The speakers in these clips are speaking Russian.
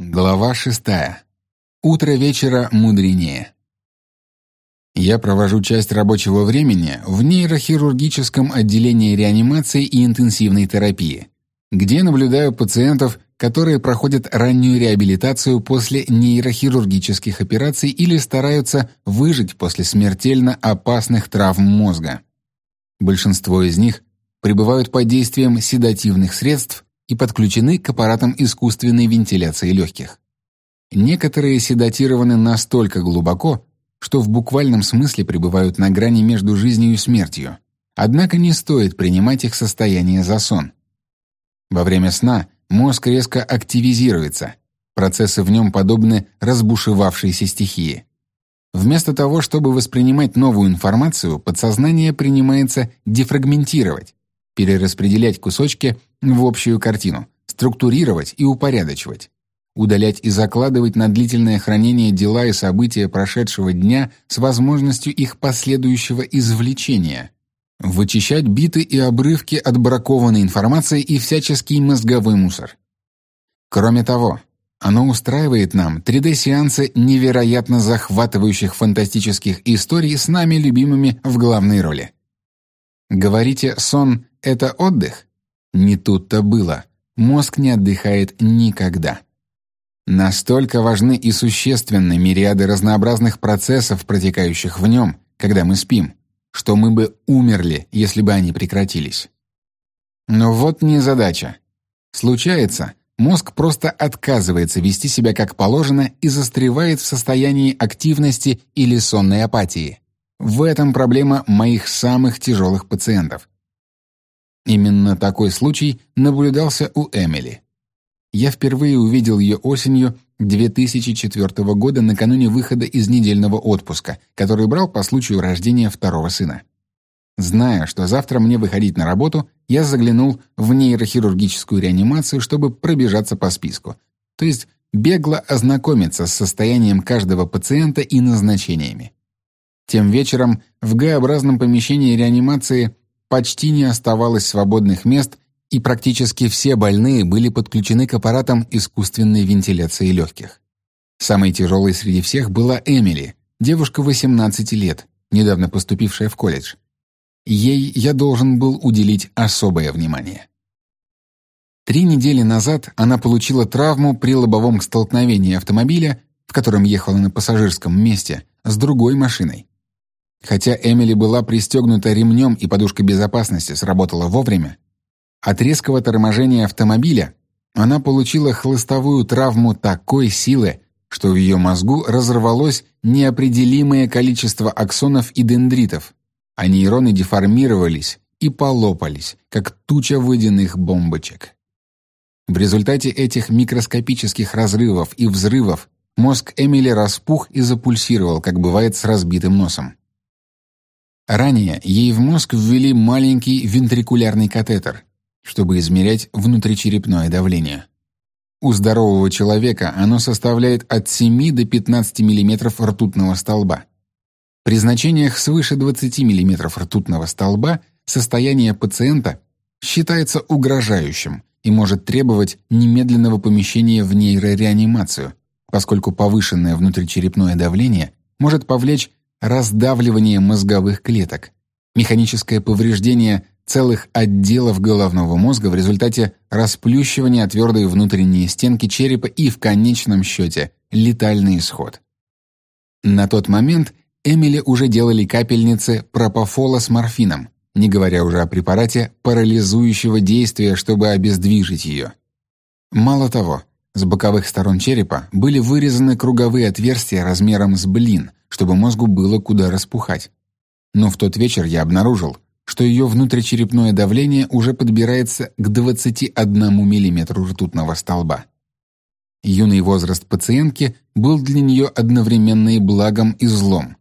Глава шестая. Утро вечера мудренее. Я провожу часть рабочего времени в нейрохирургическом отделении реанимации и интенсивной терапии, где наблюдаю пациентов, которые проходят раннюю реабилитацию после нейрохирургических операций или стараются выжить после смертельно опасных травм мозга. Большинство из них пребывают под действием седативных средств и подключены к аппаратам искусственной вентиляции легких. Некоторые седатированы настолько глубоко, что в буквальном смысле пребывают на грани между жизнью и смертью. Однако не стоит принимать их состояние за сон. Во время сна мозг резко активизируется. Процессы в нем подобны разбушевавшейся стихии. Вместо того, чтобы воспринимать новую информацию, подсознание принимается дефрагментировать, перераспределять кусочки в общую картину, структурировать и упорядочивать, удалять и закладывать на длительное хранение дела и события прошедшего дня с возможностью их последующего извлечения, вычищать биты и обрывки от бракованной информации и всяческий мозговой мусор. Кроме того, оно устраивает нам 3D-сеансы невероятно захватывающих фантастических историй с нами любимыми в главной роли. Говорите, сон — это отдых? Не тут-то было. Мозг не отдыхает никогда. Настолько важны и существенны мириады разнообразных процессов, протекающих в нем, когда мы спим, что мы бы умерли, если бы они прекратились. Но вот не задача. Случается, мозг просто отказывается вести себя как положено и застревает в состоянии активности или сонной апатии. В этом проблема моих самых тяжелых пациентов. Именно такой случай наблюдался у Эмили. Я впервые увидел ее осенью 2004 года накануне выхода из недельного отпуска, который брал по случаю рождения второго сына. Зная, что завтра мне выходить на работу, я заглянул в нейрохирургическую реанимацию, чтобы пробежаться по списку, то есть бегло ознакомиться с состоянием каждого пациента и назначениями. Тем вечером в Г-образном помещении реанимации почти не оставалось свободных мест, и практически все больные были подключены к аппаратам искусственной вентиляции легких. Самой тяжелой среди всех была Эмили, девушка 18 лет, недавно поступившая в колледж. Ей я должен был уделить особое внимание. Три недели назад она получила травму при лобовом столкновении автомобиля, в котором ехала на пассажирском месте, с другой машиной. Хотя Эмили была пристегнута ремнем и подушка безопасности сработала вовремя, от резкого торможения автомобиля она получила хлыстовую травму такой силы, что в ее мозгу разорвалось неопределимое количество аксонов и дендритов, а нейроны деформировались и полопались, как туча водяных бомбочек. В результате этих микроскопических разрывов и взрывов мозг Эмили распух и запульсировал, как бывает с разбитым носом. Ранее ей в мозг ввели маленький вентрикулярный катетер, чтобы измерять внутричерепное давление. У здорового человека оно составляет от 7 до 15 мм ртутного столба. При значениях свыше 20 мм ртутного столба состояние пациента считается угрожающим и может требовать немедленного помещения в нейрореанимацию, поскольку повышенное внутричерепное давление может повлечь раздавливание мозговых клеток, механическое повреждение целых отделов головного мозга в результате расплющивания твердой внутренней стенки черепа и в конечном счете летальный исход. На тот момент Эмили уже делали капельницы пропофола с морфином, не говоря уже о препарате парализующего действия, чтобы обездвижить ее. Мало того, с боковых сторон черепа были вырезаны круговые отверстия размером с блин, чтобы мозгу было куда распухать. Но в тот вечер я обнаружил, что ее внутричерепное давление уже подбирается к 21 мм ртутного столба. Юный возраст пациентки был для нее одновременно и благом, и злом.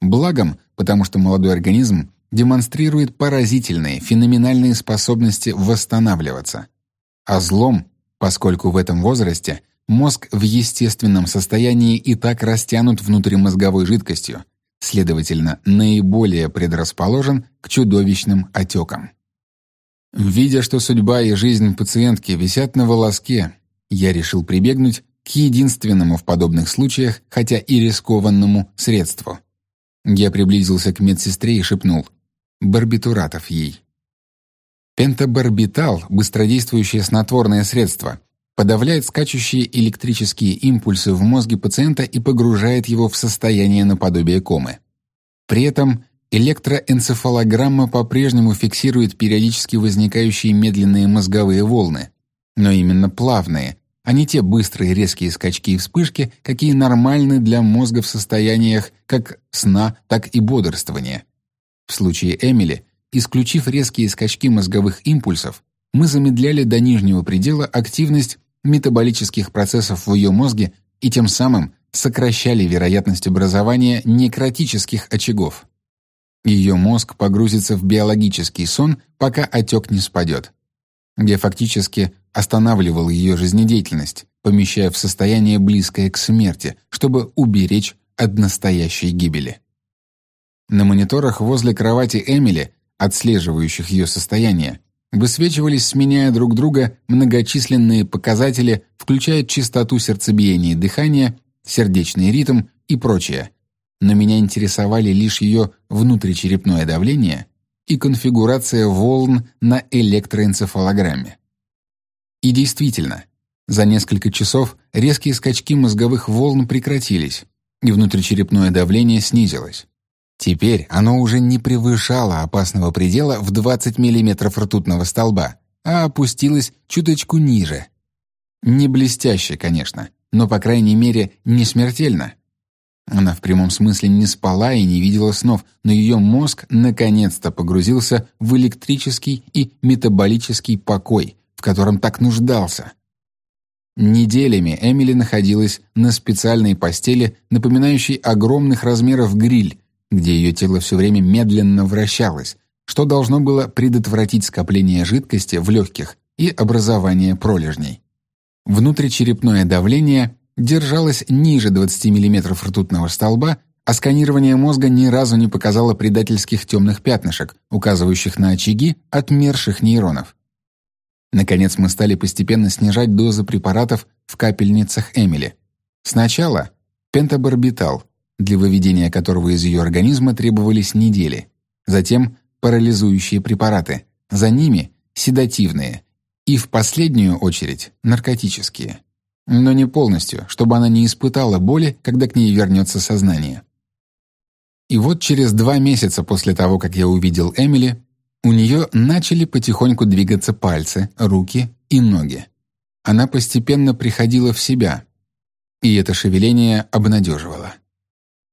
Благом, потому что молодой организм демонстрирует поразительные, феноменальные способности восстанавливаться. А злом, поскольку в этом возрасте – Мозг в естественном состоянии и так растянут внутримозговой жидкостью, следовательно, наиболее предрасположен к чудовищным отекам. Видя, что судьба и жизнь пациентки висят на волоске, я решил прибегнуть к единственному в подобных случаях, хотя и рискованному, средству. Я приблизился к медсестре и шепнул «Барбитуратов ей». Пентабарбитал – быстродействующее снотворное средство, подавляет скачущие электрические импульсы в мозге пациента и погружает его в состояние наподобие комы. При этом электроэнцефалограмма по-прежнему фиксирует периодически возникающие медленные мозговые волны, но именно плавные, а не те быстрые резкие скачки и вспышки, какие нормальны для мозга в состояниях как сна, так и бодрствования. В случае Эмили, исключив резкие скачки мозговых импульсов, мы замедляли до нижнего предела активность метаболических процессов в ее мозге и тем самым сокращали вероятность образования некротических очагов. Ее мозг погрузится в биологический сон, пока отек не спадет. Я фактически останавливал ее жизнедеятельность, помещая в состояние близкое к смерти, чтобы уберечь от настоящей гибели. На мониторах возле кровати Эмили, отслеживающих ее состояние, высвечивались, сменяя друг друга, многочисленные показатели, включая частоту сердцебиения и дыхания, сердечный ритм и прочее. Но меня интересовали лишь ее внутричерепное давление и конфигурация волн на электроэнцефалограмме. И действительно, за несколько часов резкие скачки мозговых волн прекратились, и внутричерепное давление снизилось. Теперь оно уже не превышало опасного предела в 20 мм ртутного столба, а опустилось чуточку ниже. Не блестяще, конечно, но, по крайней мере, не смертельно. Она в прямом смысле не спала и не видела снов, но ее мозг наконец-то погрузился в электрический и метаболический покой, в котором так нуждался. Неделями Эмили находилась на специальной постели, напоминающей огромных размеров гриль, где ее тело все время медленно вращалось, что должно было предотвратить скопление жидкости в легких и образование пролежней. Внутричерепное давление держалось ниже 20 мм ртутного столба, а сканирование мозга ни разу не показало предательских темных пятнышек, указывающих на очаги отмерших нейронов. Наконец мы стали постепенно снижать дозы препаратов в капельницах Эмили. Сначала пентабарбитал, для выведения которого из ее организма требовались недели. Затем парализующие препараты, за ними седативные и в последнюю очередь наркотические. Но не полностью, чтобы она не испытала боли, когда к ней вернется сознание. И вот через два месяца после того, как я увидел Эмили, у нее начали потихоньку двигаться пальцы, руки и ноги. Она постепенно приходила в себя, и это шевеление обнадеживало.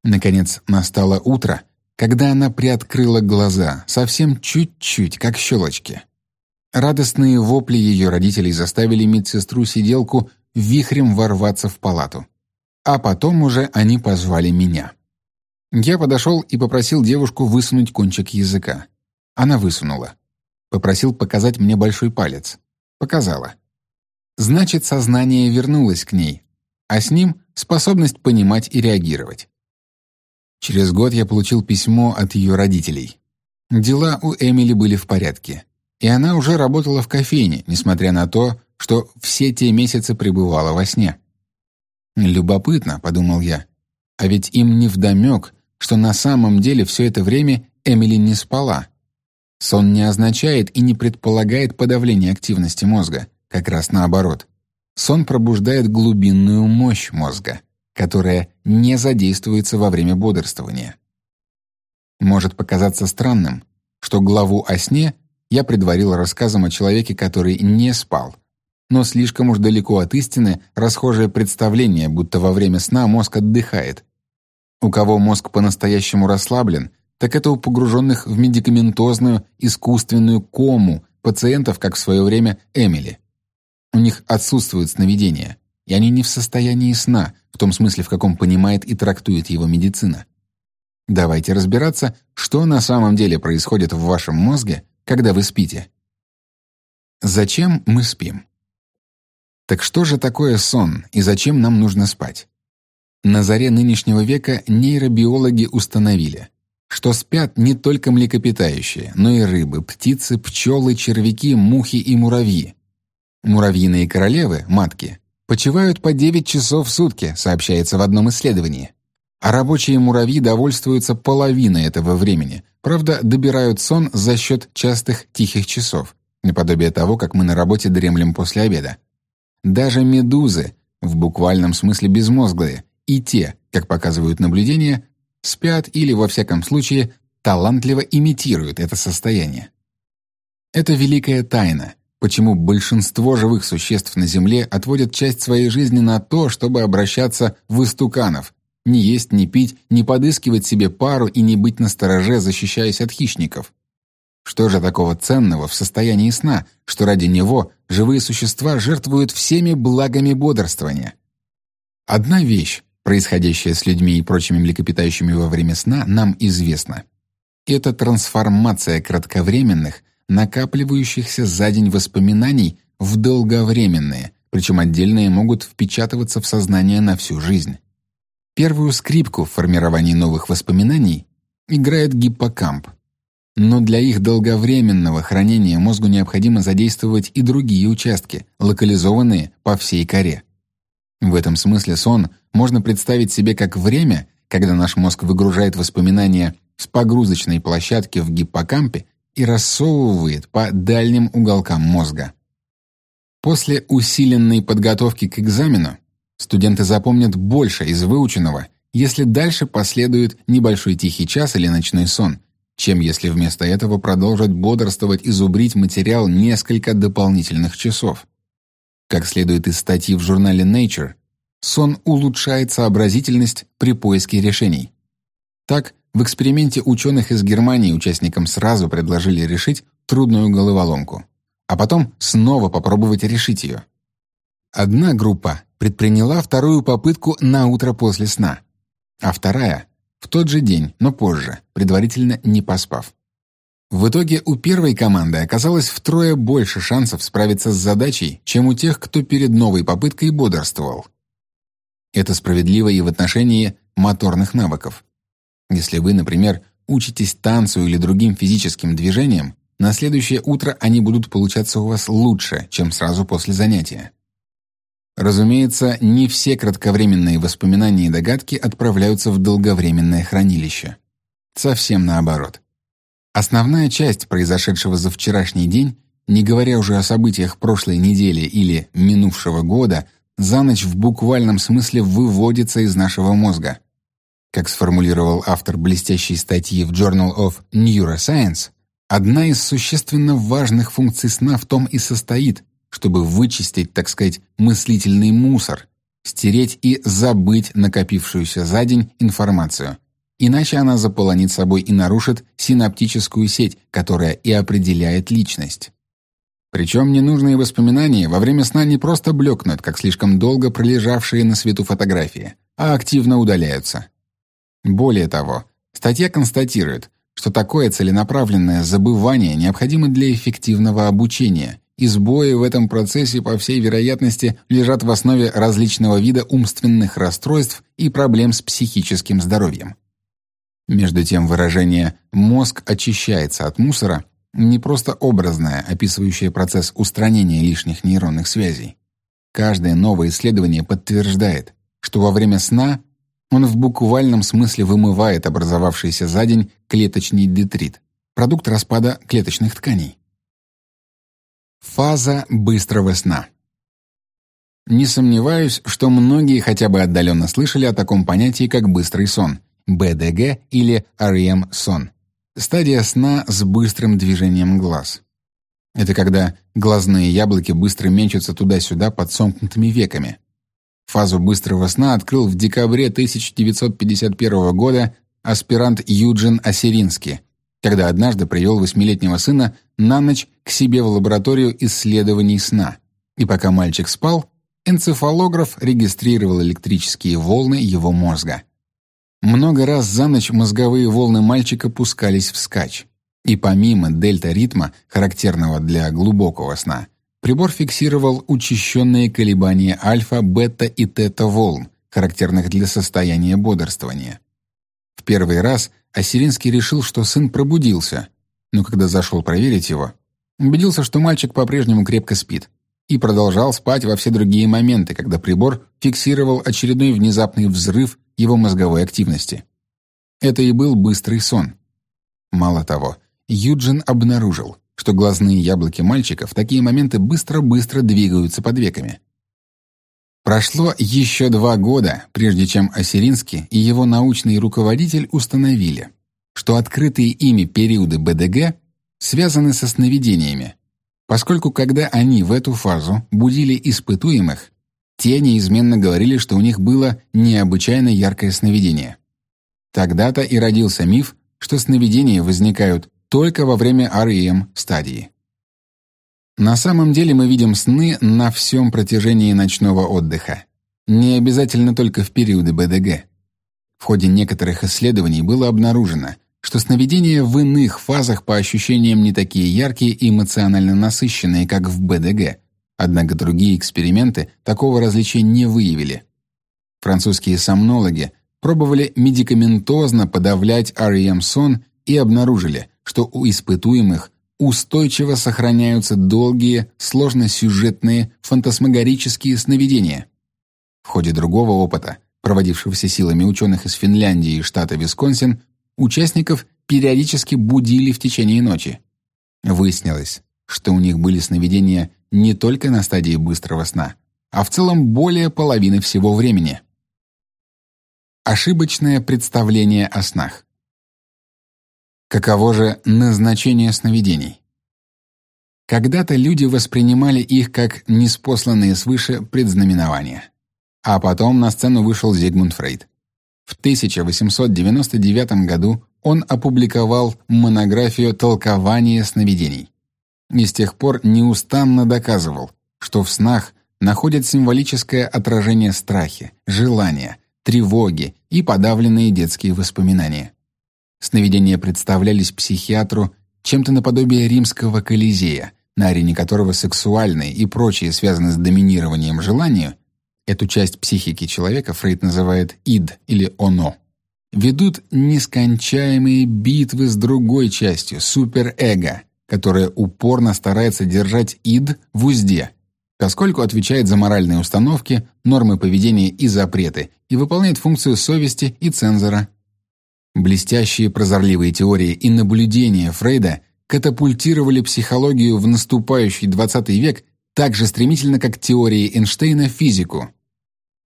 Наконец настало утро, когда она приоткрыла глаза, совсем чуть-чуть, как щелочки. Радостные вопли ее родителей заставили медсестру-сиделку вихрем ворваться в палату. А потом уже они позвали меня. Я подошел и попросил девушку высунуть кончик языка. Она высунула. Попросил показать мне большой палец. Показала. Значит, сознание вернулось к ней, а с ним способность понимать и реагировать. Через год я получил письмо от ее родителей. Дела у Эмили были в порядке, и она уже работала в кофейне, несмотря на то, что все те месяцы пребывала во сне. «Любопытно», — подумал я, — «а ведь им не вдомек, что на самом деле все это время Эмили не спала. Сон не означает и не предполагает подавление активности мозга, как раз наоборот. Сон пробуждает глубинную мощь мозга которая не задействуется во время бодрствования. Может показаться странным, что главу о сне я предварил рассказом о человеке, который не спал. Но слишком уж далеко от истины расхожее представление, будто во время сна мозг отдыхает. У кого мозг по-настоящему расслаблен, так это у погруженных в медикаментозную искусственную кому пациентов, как в свое время Эмили. У них отсутствуют сновидения и они не в состоянии сна, в том смысле, в каком понимает и трактует его медицина. Давайте разбираться, что на самом деле происходит в вашем мозге, когда вы спите. Зачем мы спим? Так что же такое сон и зачем нам нужно спать? На заре нынешнего века нейробиологи установили, что спят не только млекопитающие, но и рыбы, птицы, пчелы, червяки, мухи и муравьи. Муравьиные королевы, матки, почивают по 9 часов в сутки, сообщается в одном исследовании. А рабочие муравьи довольствуются половиной этого времени, правда, добирают сон за счет частых тихих часов, наподобие того, как мы на работе дремлем после обеда. Даже медузы, в буквальном смысле безмозглые, и те, как показывают наблюдения, спят или, во всяком случае, талантливо имитируют это состояние. Это великая тайна, почему большинство живых существ на Земле отводят часть своей жизни на то, чтобы обращаться в истуканов, не есть, не пить, не подыскивать себе пару и не быть настороже, защищаясь от хищников. Что же такого ценного в состоянии сна, что ради него живые существа жертвуют всеми благами бодрствования? Одна вещь, происходящая с людьми и прочими млекопитающими во время сна, нам известна. Это трансформация кратковременных, накапливающихся за день воспоминаний в долговременные, причем отдельные могут впечатываться в сознание на всю жизнь. Первую скрипку в формировании новых воспоминаний играет гиппокамп. Но для их долговременного хранения мозгу необходимо задействовать и другие участки, локализованные по всей коре. В этом смысле сон можно представить себе как время, когда наш мозг выгружает воспоминания с погрузочной площадки в гиппокампе и рассовывает по дальним уголкам мозга. После усиленной подготовки к экзамену студенты запомнят больше из выученного, если дальше последует небольшой тихий час или ночной сон, чем если вместо этого продолжат бодрствовать и зубрить материал несколько дополнительных часов. Как следует из статьи в журнале Nature, сон улучшает сообразительность при поиске решений. Так, в эксперименте ученых из Германии участникам сразу предложили решить трудную головоломку, а потом снова попробовать решить ее. Одна группа предприняла вторую попытку на утро после сна, а вторая — в тот же день, но позже, предварительно не поспав. В итоге у первой команды оказалось втрое больше шансов справиться с задачей, чем у тех, кто перед новой попыткой бодрствовал. Это справедливо и в отношении моторных навыков. Если вы, например, учитесь танцу или другим физическим движениям, на следующее утро они будут получаться у вас лучше, чем сразу после занятия. Разумеется, не все кратковременные воспоминания и догадки отправляются в долговременное хранилище. Совсем наоборот. Основная часть произошедшего за вчерашний день, не говоря уже о событиях прошлой недели или минувшего года, за ночь в буквальном смысле выводится из нашего мозга – как сформулировал автор блестящей статьи в Journal of Neuroscience, одна из существенно важных функций сна в том и состоит, чтобы вычистить, так сказать, мыслительный мусор, стереть и забыть накопившуюся за день информацию. Иначе она заполонит собой и нарушит синаптическую сеть, которая и определяет личность. Причем ненужные воспоминания во время сна не просто блекнут, как слишком долго пролежавшие на свету фотографии, а активно удаляются. Более того, статья констатирует, что такое целенаправленное забывание необходимо для эффективного обучения, и сбои в этом процессе, по всей вероятности, лежат в основе различного вида умственных расстройств и проблем с психическим здоровьем. Между тем, выражение «мозг очищается от мусора» не просто образное, описывающее процесс устранения лишних нейронных связей. Каждое новое исследование подтверждает, что во время сна он в буквальном смысле вымывает образовавшийся за день клеточный детрит, продукт распада клеточных тканей. Фаза быстрого сна. Не сомневаюсь, что многие хотя бы отдаленно слышали о таком понятии, как быстрый сон, БДГ или REM-сон. Стадия сна с быстрым движением глаз. Это когда глазные яблоки быстро мечутся туда-сюда под сомкнутыми веками. Фазу быстрого сна открыл в декабре 1951 года аспирант Юджин Осеринский, когда однажды привел восьмилетнего сына на ночь к себе в лабораторию исследований сна. И пока мальчик спал, энцефалограф регистрировал электрические волны его мозга. Много раз за ночь мозговые волны мальчика пускались вскачь. И помимо дельта-ритма, характерного для глубокого сна, Прибор фиксировал учащенные колебания альфа, бета и тета волн, характерных для состояния бодрствования. В первый раз Ассиринский решил, что сын пробудился, но когда зашел проверить его, убедился, что мальчик по-прежнему крепко спит, и продолжал спать во все другие моменты, когда прибор фиксировал очередной внезапный взрыв его мозговой активности. Это и был быстрый сон. Мало того, Юджин обнаружил, что глазные яблоки мальчика в такие моменты быстро-быстро двигаются под веками. Прошло еще два года, прежде чем Осиринский и его научный руководитель установили, что открытые ими периоды БДГ связаны со сновидениями, поскольку когда они в эту фазу будили испытуемых, те неизменно говорили, что у них было необычайно яркое сновидение. Тогда-то и родился миф, что сновидения возникают только во время REM стадии. На самом деле мы видим сны на всем протяжении ночного отдыха, не обязательно только в периоды БДГ. В ходе некоторых исследований было обнаружено, что сновидения в иных фазах по ощущениям не такие яркие и эмоционально насыщенные, как в БДГ, однако другие эксперименты такого различия не выявили. Французские сомнологи пробовали медикаментозно подавлять REM-сон и обнаружили, что у испытуемых устойчиво сохраняются долгие, сложносюжетные, фантасмагорические сновидения. В ходе другого опыта, проводившегося силами ученых из Финляндии и штата Висконсин, участников периодически будили в течение ночи. Выяснилось, что у них были сновидения не только на стадии быстрого сна, а в целом более половины всего времени. Ошибочное представление о снах. Каково же назначение сновидений? Когда-то люди воспринимали их как неспосланные свыше предзнаменования. А потом на сцену вышел Зигмунд Фрейд. В 1899 году он опубликовал монографию «Толкование сновидений». И с тех пор неустанно доказывал, что в снах находят символическое отражение страхи, желания, тревоги и подавленные детские воспоминания. Сновидения представлялись психиатру чем-то наподобие римского колизея, на арене которого сексуальные и прочие связанные с доминированием желания Эту часть психики человека Фрейд называет «ид» или «оно». Ведут нескончаемые битвы с другой частью, суперэго, которая упорно старается держать «ид» в узде, поскольку отвечает за моральные установки, нормы поведения и запреты и выполняет функцию совести и цензора. Блестящие прозорливые теории и наблюдения Фрейда катапультировали психологию в наступающий XX век так же стремительно, как теории Эйнштейна физику.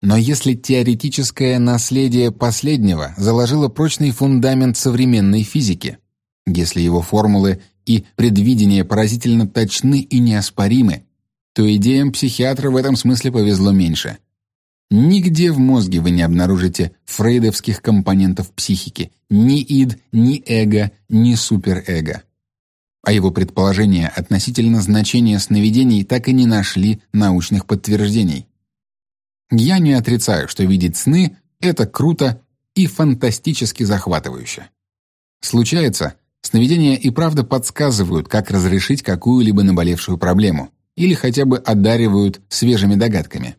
Но если теоретическое наследие последнего заложило прочный фундамент современной физики, если его формулы и предвидения поразительно точны и неоспоримы, то идеям психиатра в этом смысле повезло меньше. Нигде в мозге вы не обнаружите фрейдовских компонентов психики, ни ид, ни эго, ни суперэго а его предположения относительно значения сновидений так и не нашли научных подтверждений. Я не отрицаю, что видеть сны — это круто и фантастически захватывающе. Случается, сновидения и правда подсказывают, как разрешить какую-либо наболевшую проблему или хотя бы одаривают свежими догадками.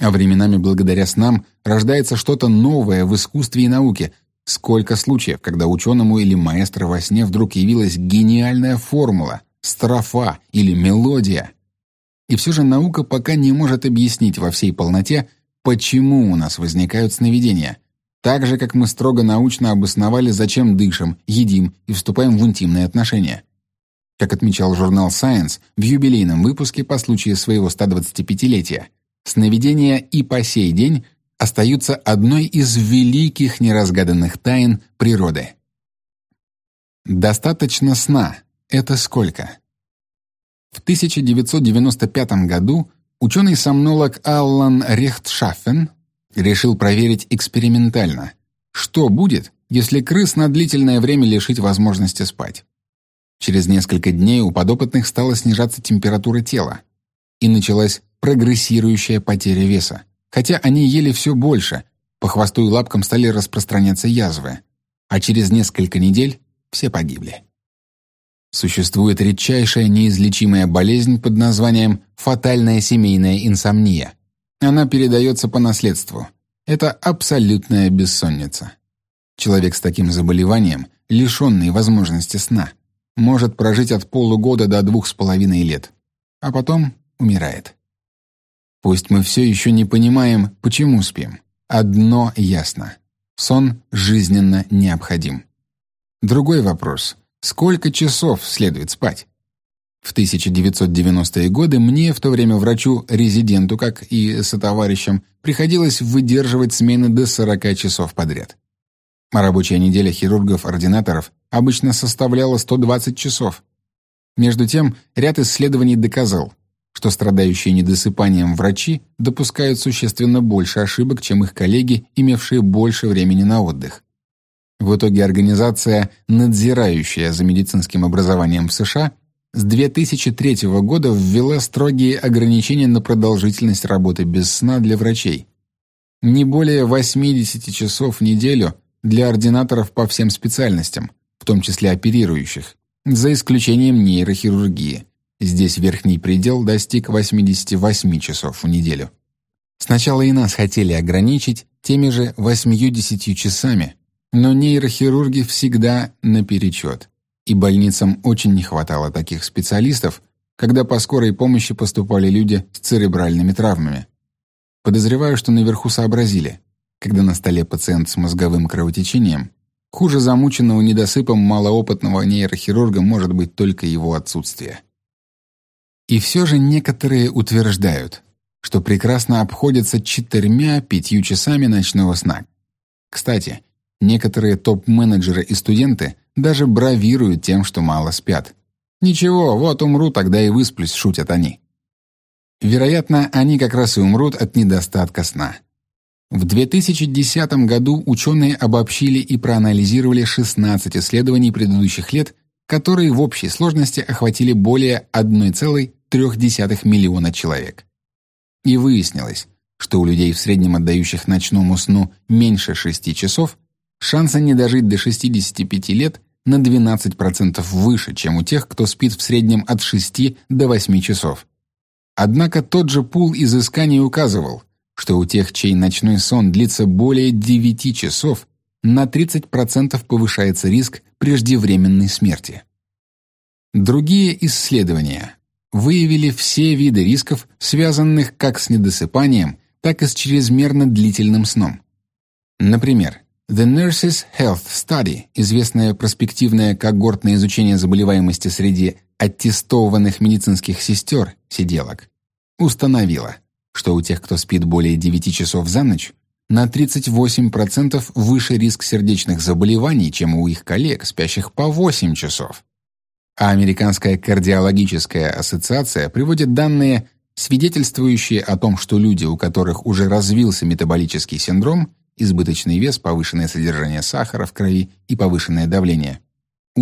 А временами благодаря снам рождается что-то новое в искусстве и науке, Сколько случаев, когда ученому или маэстро во сне вдруг явилась гениальная формула, строфа или мелодия. И все же наука пока не может объяснить во всей полноте, почему у нас возникают сновидения, так же, как мы строго научно обосновали, зачем дышим, едим и вступаем в интимные отношения. Как отмечал журнал Science в юбилейном выпуске по случаю своего 125-летия, сновидения и по сей день остаются одной из великих неразгаданных тайн природы. Достаточно сна — это сколько? В 1995 году ученый-сомнолог Аллан Рехтшаффен решил проверить экспериментально, что будет, если крыс на длительное время лишить возможности спать. Через несколько дней у подопытных стала снижаться температура тела, и началась прогрессирующая потеря веса хотя они ели все больше, по хвосту и лапкам стали распространяться язвы, а через несколько недель все погибли. Существует редчайшая неизлечимая болезнь под названием фатальная семейная инсомния. Она передается по наследству. Это абсолютная бессонница. Человек с таким заболеванием, лишенный возможности сна, может прожить от полугода до двух с половиной лет, а потом умирает. Пусть мы все еще не понимаем, почему спим. Одно ясно. Сон жизненно необходим. Другой вопрос. Сколько часов следует спать? В 1990-е годы мне, в то время врачу-резиденту, как и сотоварищам, приходилось выдерживать смены до 40 часов подряд. Рабочая неделя хирургов-ординаторов обычно составляла 120 часов. Между тем, ряд исследований доказал, что страдающие недосыпанием врачи допускают существенно больше ошибок, чем их коллеги, имевшие больше времени на отдых. В итоге организация, надзирающая за медицинским образованием в США, с 2003 года ввела строгие ограничения на продолжительность работы без сна для врачей. Не более 80 часов в неделю для ординаторов по всем специальностям, в том числе оперирующих, за исключением нейрохирургии. Здесь верхний предел достиг 88 часов в неделю. Сначала и нас хотели ограничить теми же 80 часами, но нейрохирурги всегда наперечет и больницам очень не хватало таких специалистов, когда по скорой помощи поступали люди с церебральными травмами. Подозреваю, что наверху сообразили, когда на столе пациент с мозговым кровотечением, хуже замученного недосыпом малоопытного нейрохирурга может быть только его отсутствие. И все же некоторые утверждают, что прекрасно обходятся четырьмя-пятью часами ночного сна. Кстати, некоторые топ-менеджеры и студенты – даже бравируют тем, что мало спят. «Ничего, вот умру, тогда и высплюсь», — шутят они. Вероятно, они как раз и умрут от недостатка сна. В 2010 году ученые обобщили и проанализировали 16 исследований предыдущих лет, которые в общей сложности охватили более 1,3 миллиона человек. И выяснилось, что у людей в среднем отдающих ночному сну меньше 6 часов, шансы не дожить до 65 лет на 12% выше, чем у тех, кто спит в среднем от 6 до 8 часов. Однако тот же пул изысканий указывал, что у тех, чей ночной сон длится более 9 часов, на 30% повышается риск преждевременной смерти. Другие исследования выявили все виды рисков, связанных как с недосыпанием, так и с чрезмерно длительным сном. Например, The Nurses Health Study, известное проспективное когортное изучение заболеваемости среди аттестованных медицинских сестер, сиделок, установило, что у тех, кто спит более 9 часов за ночь, на 38% выше риск сердечных заболеваний, чем у их коллег, спящих по 8 часов. А Американская кардиологическая ассоциация приводит данные, свидетельствующие о том, что люди, у которых уже развился метаболический синдром, избыточный вес, повышенное содержание сахара в крови и повышенное давление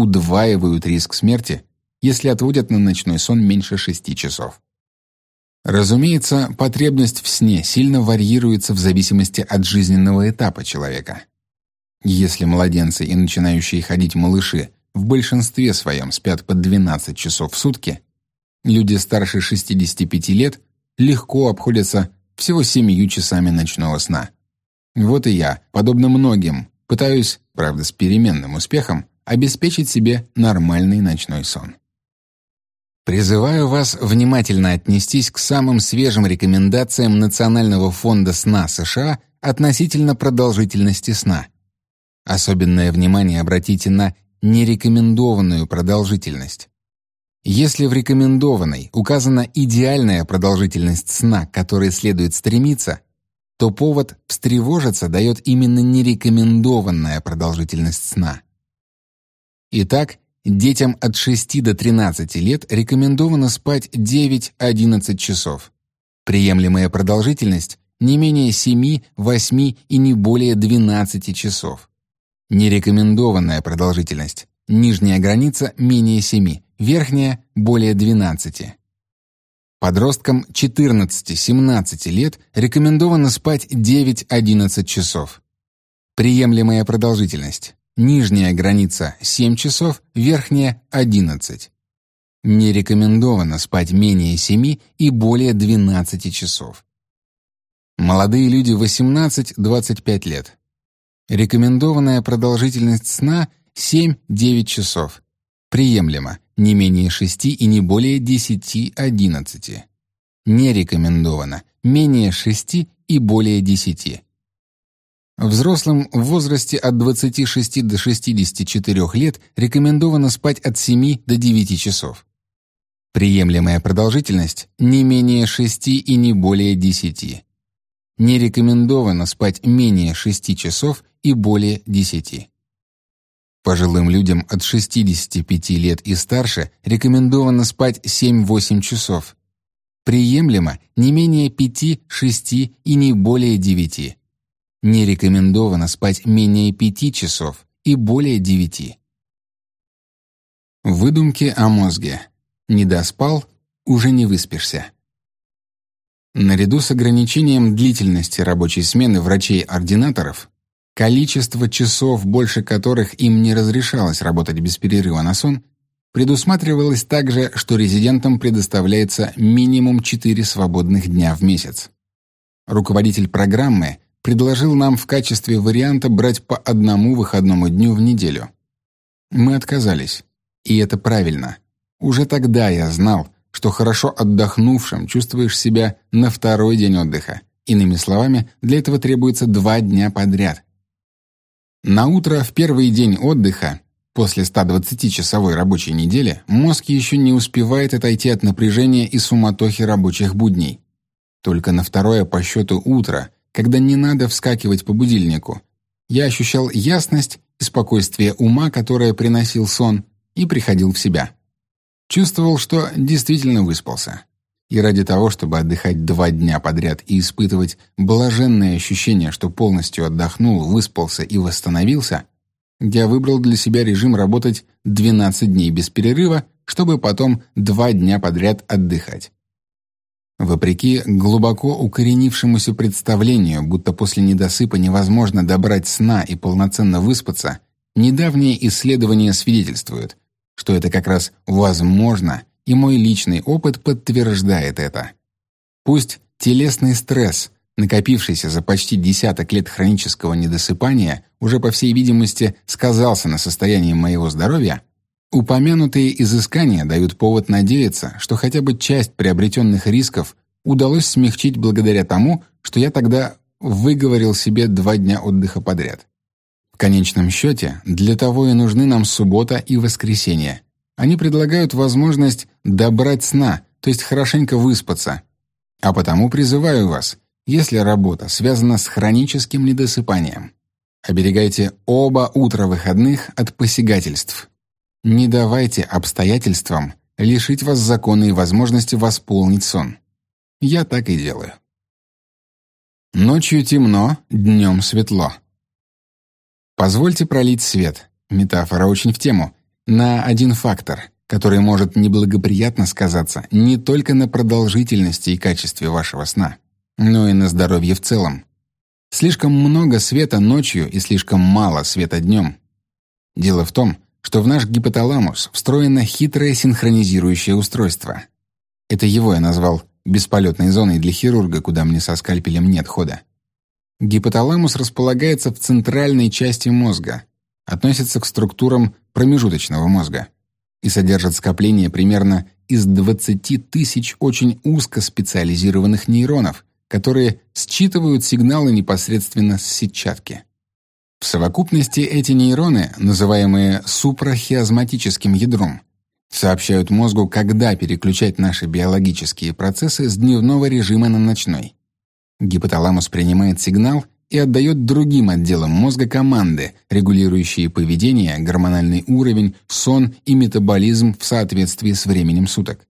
удваивают риск смерти, если отводят на ночной сон меньше 6 часов. Разумеется, потребность в сне сильно варьируется в зависимости от жизненного этапа человека. Если младенцы и начинающие ходить малыши в большинстве своем спят по 12 часов в сутки, люди старше 65 лет легко обходятся всего 7 часами ночного сна. Вот и я, подобно многим, пытаюсь, правда с переменным успехом, обеспечить себе нормальный ночной сон. Призываю вас внимательно отнестись к самым свежим рекомендациям Национального фонда сна США относительно продолжительности сна. Особенное внимание обратите на нерекомендованную продолжительность. Если в рекомендованной указана идеальная продолжительность сна, к которой следует стремиться, то повод встревожиться дает именно нерекомендованная продолжительность сна. Итак, детям от 6 до 13 лет рекомендовано спать 9-11 часов. Приемлемая продолжительность не менее 7, 8 и не более 12 часов. Нерекомендованная продолжительность нижняя граница менее 7, верхняя более 12. Подросткам 14-17 лет рекомендовано спать 9-11 часов. Приемлемая продолжительность. Нижняя граница 7 часов, верхняя 11. Не рекомендовано спать менее 7 и более 12 часов. Молодые люди 18-25 лет. Рекомендованная продолжительность сна 7-9 часов. Приемлемо не менее 6 и не более 10-11. не рекомендовано менее 6 и более 10. Взрослым в возрасте от 26 до 64 лет рекомендовано спать от 7 до 9 часов. Приемлемая продолжительность не менее 6 и не более 10. Не рекомендовано спать менее 6 часов и более 10. Пожилым людям от 65 лет и старше рекомендовано спать 7-8 часов. Приемлемо не менее 5-6 и не более 9. Не рекомендовано спать менее 5 часов и более 9. Выдумки о мозге. Не доспал, уже не выспишься. Наряду с ограничением длительности рабочей смены врачей-ординаторов, количество часов, больше которых им не разрешалось работать без перерыва на сон, предусматривалось также, что резидентам предоставляется минимум 4 свободных дня в месяц. Руководитель программы предложил нам в качестве варианта брать по одному выходному дню в неделю. Мы отказались, и это правильно. Уже тогда я знал, что хорошо отдохнувшим чувствуешь себя на второй день отдыха. Иными словами, для этого требуется два дня подряд. На утро в первый день отдыха, после 120-часовой рабочей недели, мозг еще не успевает отойти от напряжения и суматохи рабочих будней. Только на второе по счету утро когда не надо вскакивать по будильнику. Я ощущал ясность и спокойствие ума, которое приносил сон, и приходил в себя. Чувствовал, что действительно выспался. И ради того, чтобы отдыхать два дня подряд и испытывать блаженное ощущение, что полностью отдохнул, выспался и восстановился, я выбрал для себя режим работать 12 дней без перерыва, чтобы потом два дня подряд отдыхать. Вопреки глубоко укоренившемуся представлению, будто после недосыпа невозможно добрать сна и полноценно выспаться, недавние исследования свидетельствуют, что это как раз возможно, и мой личный опыт подтверждает это. Пусть телесный стресс, накопившийся за почти десяток лет хронического недосыпания, уже по всей видимости сказался на состоянии моего здоровья, Упомянутые изыскания дают повод надеяться, что хотя бы часть приобретенных рисков удалось смягчить благодаря тому, что я тогда выговорил себе два дня отдыха подряд. В конечном счете, для того и нужны нам суббота и воскресенье. Они предлагают возможность добрать сна, то есть хорошенько выспаться. А потому призываю вас, если работа связана с хроническим недосыпанием, оберегайте оба утра выходных от посягательств. Не давайте обстоятельствам лишить вас законной возможности восполнить сон. Я так и делаю. Ночью темно, днем светло. Позвольте пролить свет, метафора очень в тему, на один фактор, который может неблагоприятно сказаться не только на продолжительности и качестве вашего сна, но и на здоровье в целом. Слишком много света ночью и слишком мало света днем. Дело в том, что в наш гипоталамус встроено хитрое синхронизирующее устройство. Это его я назвал бесполетной зоной для хирурга, куда мне со скальпелем нет хода. Гипоталамус располагается в центральной части мозга, относится к структурам промежуточного мозга и содержит скопление примерно из 20 тысяч очень узкоспециализированных нейронов, которые считывают сигналы непосредственно с сетчатки. В совокупности эти нейроны, называемые супрахиазматическим ядром, сообщают мозгу, когда переключать наши биологические процессы с дневного режима на ночной. Гипоталамус принимает сигнал и отдает другим отделам мозга команды, регулирующие поведение, гормональный уровень, сон и метаболизм в соответствии с временем суток.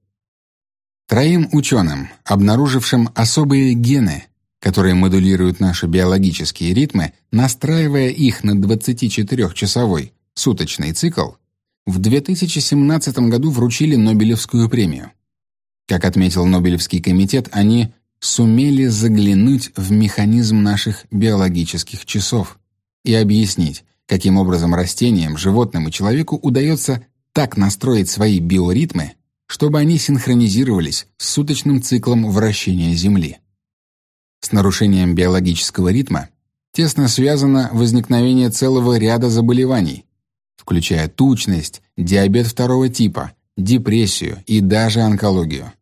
Троим ученым, обнаружившим особые гены, которые модулируют наши биологические ритмы, настраивая их на 24-часовой суточный цикл, в 2017 году вручили Нобелевскую премию. Как отметил Нобелевский комитет, они сумели заглянуть в механизм наших биологических часов и объяснить, каким образом растениям, животным и человеку удается так настроить свои биоритмы, чтобы они синхронизировались с суточным циклом вращения Земли. С нарушением биологического ритма тесно связано возникновение целого ряда заболеваний, включая тучность, диабет второго типа, депрессию и даже онкологию.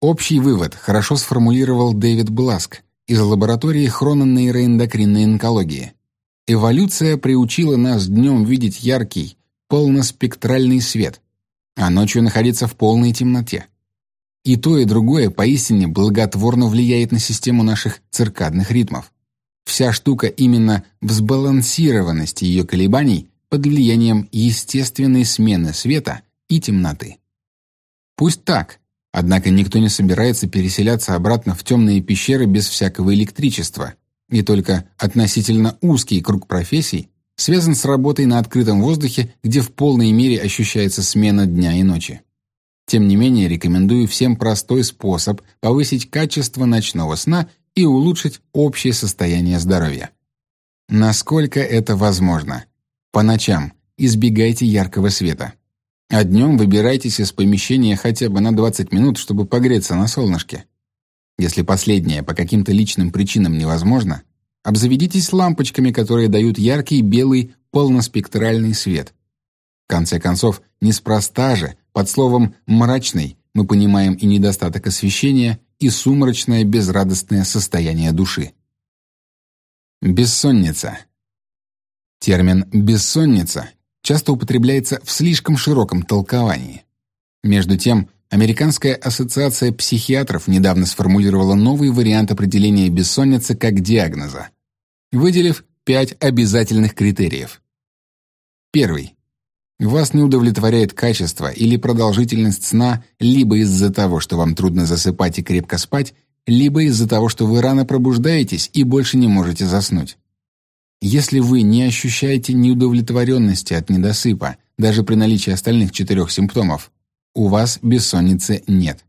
Общий вывод хорошо сформулировал Дэвид Бласк из лаборатории хрононейроэндокринной онкологии. Эволюция приучила нас днем видеть яркий, полноспектральный свет, а ночью находиться в полной темноте. И то, и другое поистине благотворно влияет на систему наших циркадных ритмов. Вся штука именно в сбалансированности ее колебаний под влиянием естественной смены света и темноты. Пусть так, Однако никто не собирается переселяться обратно в темные пещеры без всякого электричества, и только относительно узкий круг профессий связан с работой на открытом воздухе, где в полной мере ощущается смена дня и ночи. Тем не менее, рекомендую всем простой способ повысить качество ночного сна и улучшить общее состояние здоровья. Насколько это возможно? По ночам избегайте яркого света. А днем выбирайтесь из помещения хотя бы на 20 минут, чтобы погреться на солнышке. Если последнее по каким-то личным причинам невозможно, обзаведитесь лампочками, которые дают яркий белый полноспектральный свет. В конце концов, неспроста же под словом «мрачный» мы понимаем и недостаток освещения, и сумрачное безрадостное состояние души. Бессонница. Термин «бессонница» часто употребляется в слишком широком толковании. Между тем, Американская ассоциация психиатров недавно сформулировала новый вариант определения бессонницы как диагноза, выделив пять обязательных критериев. Первый. Вас не удовлетворяет качество или продолжительность сна либо из-за того, что вам трудно засыпать и крепко спать, либо из-за того, что вы рано пробуждаетесь и больше не можете заснуть. Если вы не ощущаете неудовлетворенности от недосыпа, даже при наличии остальных четырех симптомов, у вас бессонницы нет.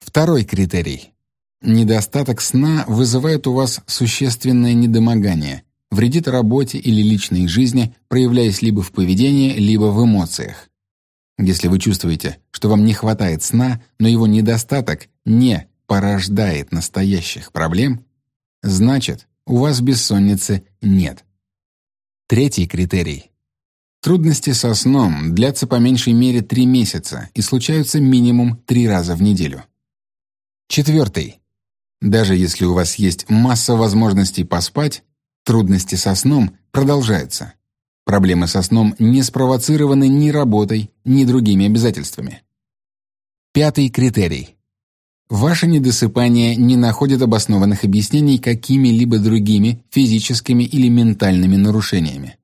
Второй критерий. Недостаток сна вызывает у вас существенное недомогание, вредит работе или личной жизни, проявляясь либо в поведении, либо в эмоциях. Если вы чувствуете, что вам не хватает сна, но его недостаток не порождает настоящих проблем, значит, у вас бессонницы нет. Третий критерий. Трудности со сном длятся по меньшей мере три месяца и случаются минимум три раза в неделю. Четвертый. Даже если у вас есть масса возможностей поспать, трудности со сном продолжаются. Проблемы со сном не спровоцированы ни работой, ни другими обязательствами. Пятый критерий. Ваше недосыпание не находит обоснованных объяснений какими-либо другими физическими или ментальными нарушениями.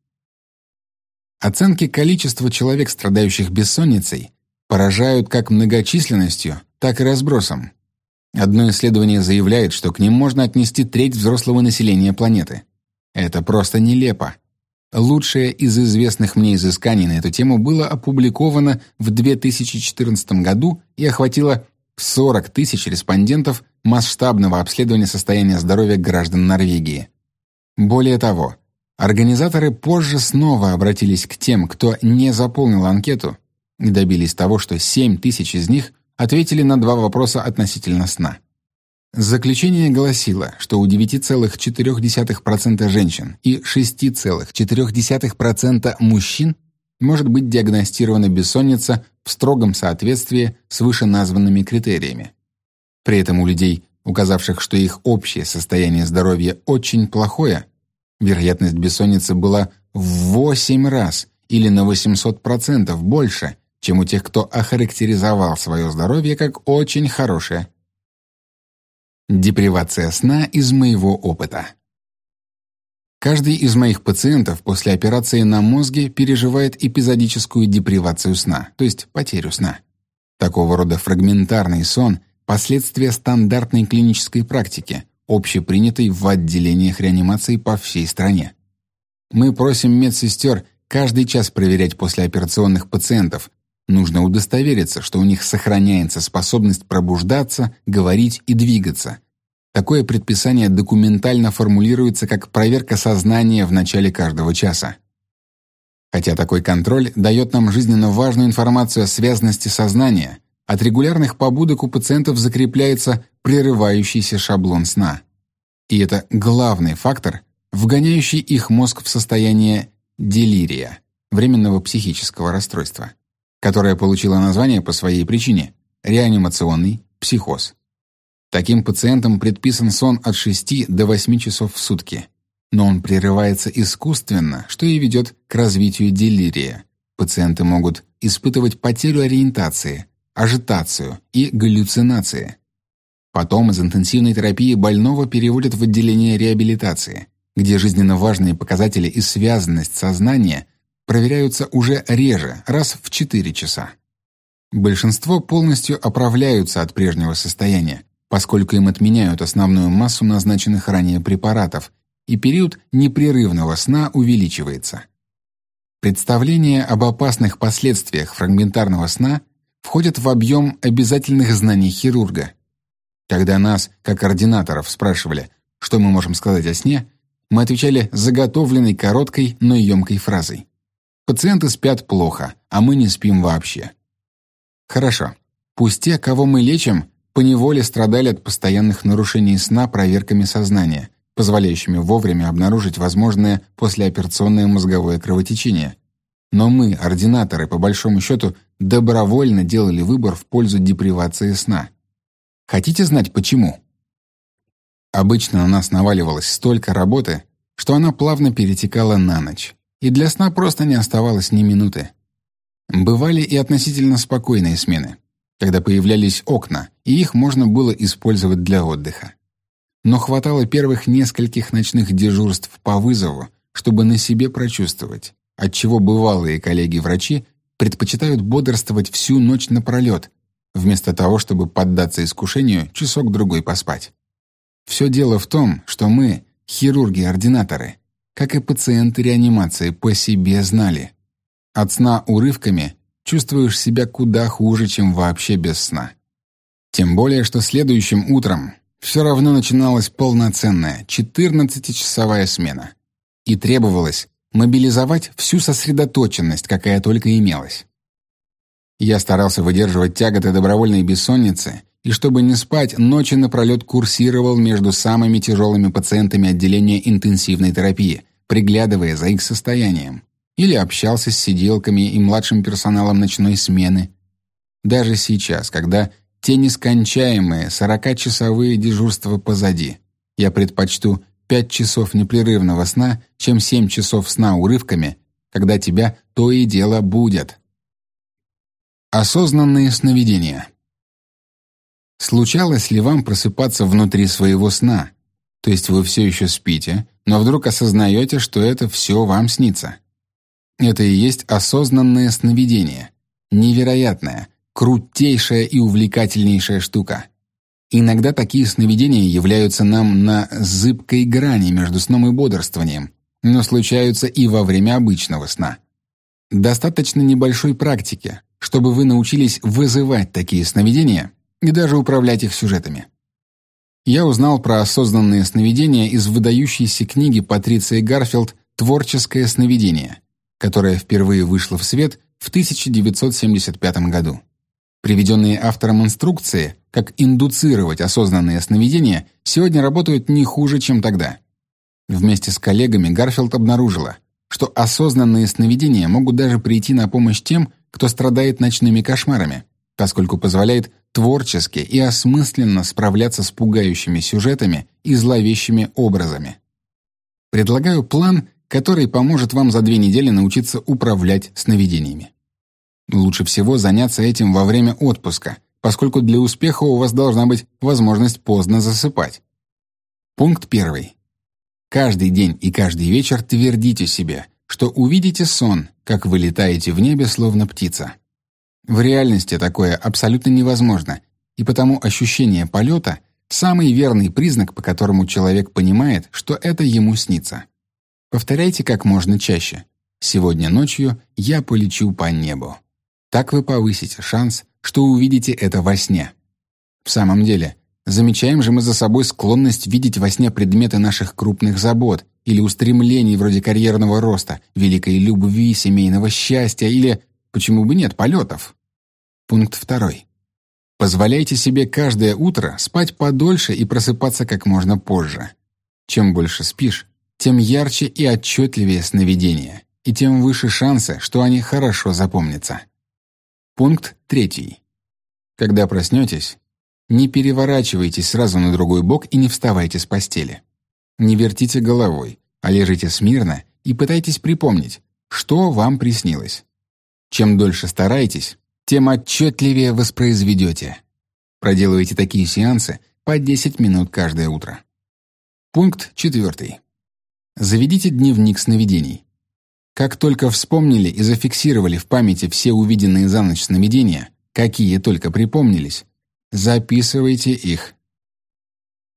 Оценки количества человек, страдающих бессонницей, поражают как многочисленностью, так и разбросом. Одно исследование заявляет, что к ним можно отнести треть взрослого населения планеты. Это просто нелепо. Лучшее из известных мне изысканий на эту тему было опубликовано в 2014 году и охватило 40 тысяч респондентов масштабного обследования состояния здоровья граждан Норвегии. Более того, организаторы позже снова обратились к тем, кто не заполнил анкету, и добились того, что 7 тысяч из них ответили на два вопроса относительно сна. Заключение гласило, что у 9,4% женщин и 6,4% мужчин может быть диагностирована бессонница в строгом соответствии с вышеназванными критериями. При этом у людей, указавших, что их общее состояние здоровья очень плохое, вероятность бессонницы была в 8 раз или на 800% больше, чем у тех, кто охарактеризовал свое здоровье как очень хорошее. Депривация сна из моего опыта. Каждый из моих пациентов после операции на мозге переживает эпизодическую депривацию сна, то есть потерю сна. Такого рода фрагментарный сон – последствия стандартной клинической практики, общепринятой в отделениях реанимации по всей стране. Мы просим медсестер каждый час проверять послеоперационных пациентов. Нужно удостовериться, что у них сохраняется способность пробуждаться, говорить и двигаться – Такое предписание документально формулируется как проверка сознания в начале каждого часа. Хотя такой контроль дает нам жизненно важную информацию о связности сознания, от регулярных побудок у пациентов закрепляется прерывающийся шаблон сна. И это главный фактор, вгоняющий их мозг в состояние делирия, временного психического расстройства, которое получило название по своей причине – реанимационный психоз. Таким пациентам предписан сон от 6 до 8 часов в сутки. Но он прерывается искусственно, что и ведет к развитию делирия. Пациенты могут испытывать потерю ориентации, ажитацию и галлюцинации. Потом из интенсивной терапии больного переводят в отделение реабилитации, где жизненно важные показатели и связанность сознания проверяются уже реже, раз в 4 часа. Большинство полностью оправляются от прежнего состояния, поскольку им отменяют основную массу назначенных ранее препаратов, и период непрерывного сна увеличивается. Представление об опасных последствиях фрагментарного сна входит в объем обязательных знаний хирурга. Когда нас, как координаторов, спрашивали, что мы можем сказать о сне, мы отвечали заготовленной короткой, но емкой фразой. Пациенты спят плохо, а мы не спим вообще. Хорошо. Пусть те, кого мы лечим, поневоле страдали от постоянных нарушений сна проверками сознания, позволяющими вовремя обнаружить возможное послеоперационное мозговое кровотечение. Но мы, ординаторы, по большому счету, добровольно делали выбор в пользу депривации сна. Хотите знать почему? Обычно на нас наваливалось столько работы, что она плавно перетекала на ночь, и для сна просто не оставалось ни минуты. Бывали и относительно спокойные смены когда появлялись окна, и их можно было использовать для отдыха. Но хватало первых нескольких ночных дежурств по вызову, чтобы на себе прочувствовать, отчего бывалые коллеги-врачи предпочитают бодрствовать всю ночь напролет, вместо того, чтобы поддаться искушению часок-другой поспать. Все дело в том, что мы, хирурги-ординаторы, как и пациенты реанимации, по себе знали. От сна урывками чувствуешь себя куда хуже, чем вообще без сна. Тем более, что следующим утром все равно начиналась полноценная 14-часовая смена. И требовалось мобилизовать всю сосредоточенность, какая только имелась. Я старался выдерживать тяготы добровольной бессонницы, и чтобы не спать, ночи напролет курсировал между самыми тяжелыми пациентами отделения интенсивной терапии, приглядывая за их состоянием или общался с сиделками и младшим персоналом ночной смены. Даже сейчас, когда те нескончаемые сорокачасовые дежурства позади, я предпочту пять часов непрерывного сна, чем семь часов сна урывками, когда тебя то и дело будет. Осознанные сновидения. Случалось ли вам просыпаться внутри своего сна? То есть вы все еще спите, но вдруг осознаете, что это все вам снится. Это и есть осознанное сновидение. Невероятная, крутейшая и увлекательнейшая штука. Иногда такие сновидения являются нам на зыбкой грани между сном и бодрствованием, но случаются и во время обычного сна. Достаточно небольшой практики, чтобы вы научились вызывать такие сновидения и даже управлять их сюжетами. Я узнал про осознанные сновидения из выдающейся книги Патриции Гарфилд «Творческое сновидение», которая впервые вышла в свет в 1975 году. Приведенные автором инструкции, как индуцировать осознанные сновидения, сегодня работают не хуже, чем тогда. Вместе с коллегами Гарфилд обнаружила, что осознанные сновидения могут даже прийти на помощь тем, кто страдает ночными кошмарами, поскольку позволяет творчески и осмысленно справляться с пугающими сюжетами и зловещими образами. Предлагаю план, который поможет вам за две недели научиться управлять сновидениями. Лучше всего заняться этим во время отпуска, поскольку для успеха у вас должна быть возможность поздно засыпать. Пункт первый. Каждый день и каждый вечер твердите себе, что увидите сон, как вы летаете в небе словно птица. В реальности такое абсолютно невозможно, и потому ощущение полета – самый верный признак, по которому человек понимает, что это ему снится. Повторяйте как можно чаще. Сегодня ночью я полечу по небу. Так вы повысите шанс, что увидите это во сне. В самом деле, замечаем же мы за собой склонность видеть во сне предметы наших крупных забот или устремлений вроде карьерного роста, великой любви, семейного счастья или, почему бы нет, полетов. Пункт второй. Позволяйте себе каждое утро спать подольше и просыпаться как можно позже. Чем больше спишь, тем ярче и отчетливее сновидения, и тем выше шансы, что они хорошо запомнятся. Пункт третий. Когда проснетесь, Не переворачивайтесь сразу на другой бок и не вставайте с постели. Не вертите головой, а лежите смирно и пытайтесь припомнить, что вам приснилось. Чем дольше стараетесь, тем отчетливее воспроизведете. Проделывайте такие сеансы по 10 минут каждое утро. Пункт 4. Заведите дневник сновидений. Как только вспомнили и зафиксировали в памяти все увиденные за ночь сновидения, какие только припомнились, записывайте их.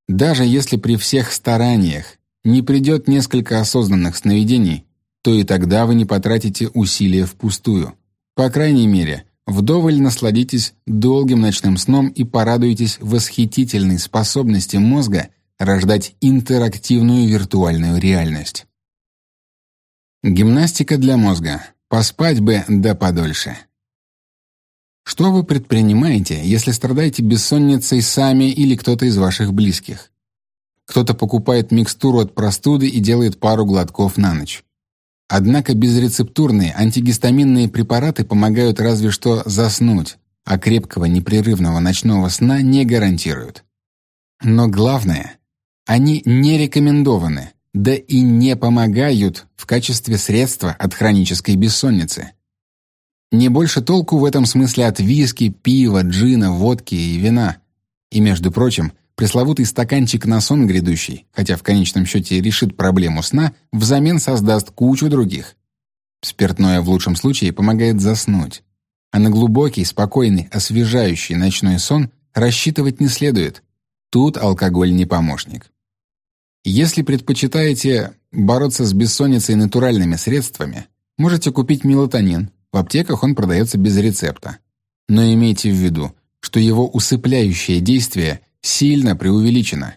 Даже если при всех стараниях не придет несколько осознанных сновидений, то и тогда вы не потратите усилия впустую. По крайней мере, вдоволь насладитесь долгим ночным сном и порадуйтесь восхитительной способности мозга рождать интерактивную виртуальную реальность. Гимнастика для мозга. Поспать бы да подольше. Что вы предпринимаете, если страдаете бессонницей сами или кто-то из ваших близких? Кто-то покупает микстуру от простуды и делает пару глотков на ночь. Однако безрецептурные антигистаминные препараты помогают разве что заснуть, а крепкого непрерывного ночного сна не гарантируют. Но главное, они не рекомендованы, да и не помогают в качестве средства от хронической бессонницы. Не больше толку в этом смысле от виски, пива, джина, водки и вина. И, между прочим, пресловутый стаканчик на сон грядущий, хотя в конечном счете решит проблему сна, взамен создаст кучу других. Спиртное в лучшем случае помогает заснуть. А на глубокий, спокойный, освежающий ночной сон рассчитывать не следует. Тут алкоголь не помощник. Если предпочитаете бороться с бессонницей натуральными средствами, можете купить мелатонин. В аптеках он продается без рецепта. Но имейте в виду, что его усыпляющее действие сильно преувеличено.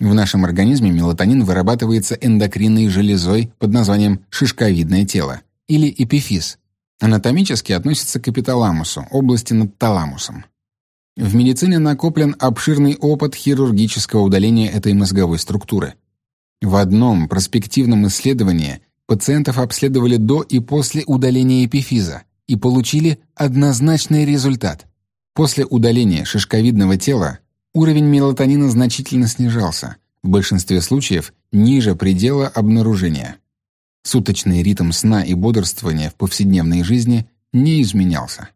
В нашем организме мелатонин вырабатывается эндокринной железой под названием шишковидное тело или эпифиз. Анатомически относится к эпиталамусу, области над таламусом. В медицине накоплен обширный опыт хирургического удаления этой мозговой структуры. В одном проспективном исследовании пациентов обследовали до и после удаления эпифиза и получили однозначный результат. После удаления шишковидного тела Уровень мелатонина значительно снижался, в большинстве случаев ниже предела обнаружения. Суточный ритм сна и бодрствования в повседневной жизни не изменялся.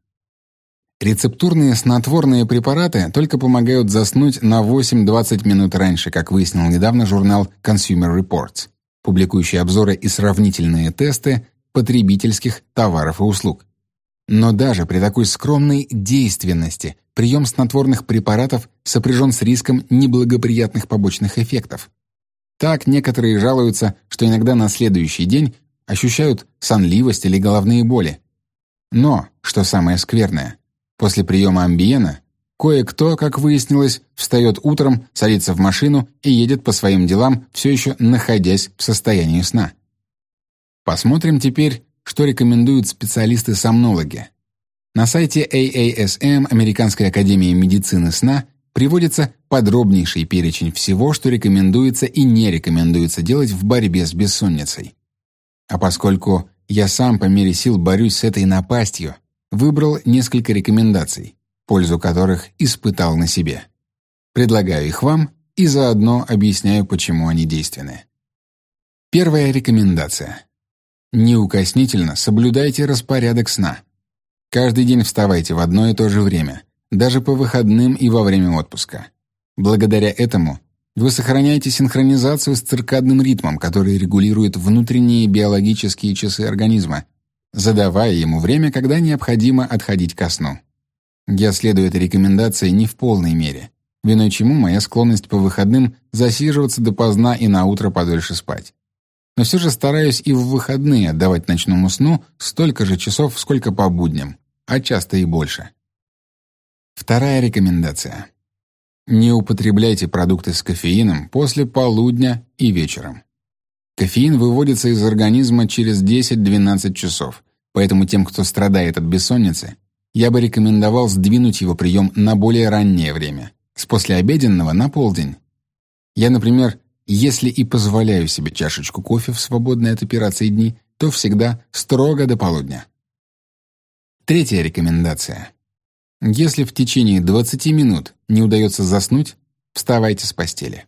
Рецептурные снотворные препараты только помогают заснуть на 8-20 минут раньше, как выяснил недавно журнал Consumer Reports, публикующий обзоры и сравнительные тесты потребительских товаров и услуг. Но даже при такой скромной действенности прием снотворных препаратов сопряжен с риском неблагоприятных побочных эффектов. Так некоторые жалуются, что иногда на следующий день ощущают сонливость или головные боли. Но, что самое скверное, после приема амбиена кое-кто, как выяснилось, встает утром, садится в машину и едет по своим делам, все еще находясь в состоянии сна. Посмотрим теперь что рекомендуют специалисты-сомнологи. На сайте AASM Американской академии медицины сна приводится подробнейший перечень всего, что рекомендуется и не рекомендуется делать в борьбе с бессонницей. А поскольку я сам по мере сил борюсь с этой напастью, выбрал несколько рекомендаций, пользу которых испытал на себе. Предлагаю их вам и заодно объясняю, почему они действенны. Первая рекомендация. Неукоснительно соблюдайте распорядок сна. Каждый день вставайте в одно и то же время, даже по выходным и во время отпуска. Благодаря этому вы сохраняете синхронизацию с циркадным ритмом, который регулирует внутренние биологические часы организма, задавая ему время, когда необходимо отходить ко сну. Я следую этой рекомендации не в полной мере, виной чему моя склонность по выходным засиживаться допоздна и на утро подольше спать но все же стараюсь и в выходные отдавать ночному сну столько же часов, сколько по будням, а часто и больше. Вторая рекомендация. Не употребляйте продукты с кофеином после полудня и вечером. Кофеин выводится из организма через 10-12 часов, поэтому тем, кто страдает от бессонницы, я бы рекомендовал сдвинуть его прием на более раннее время, с послеобеденного на полдень. Я, например, если и позволяю себе чашечку кофе в свободные от операции дни, то всегда строго до полудня. Третья рекомендация. Если в течение 20 минут не удается заснуть, вставайте с постели.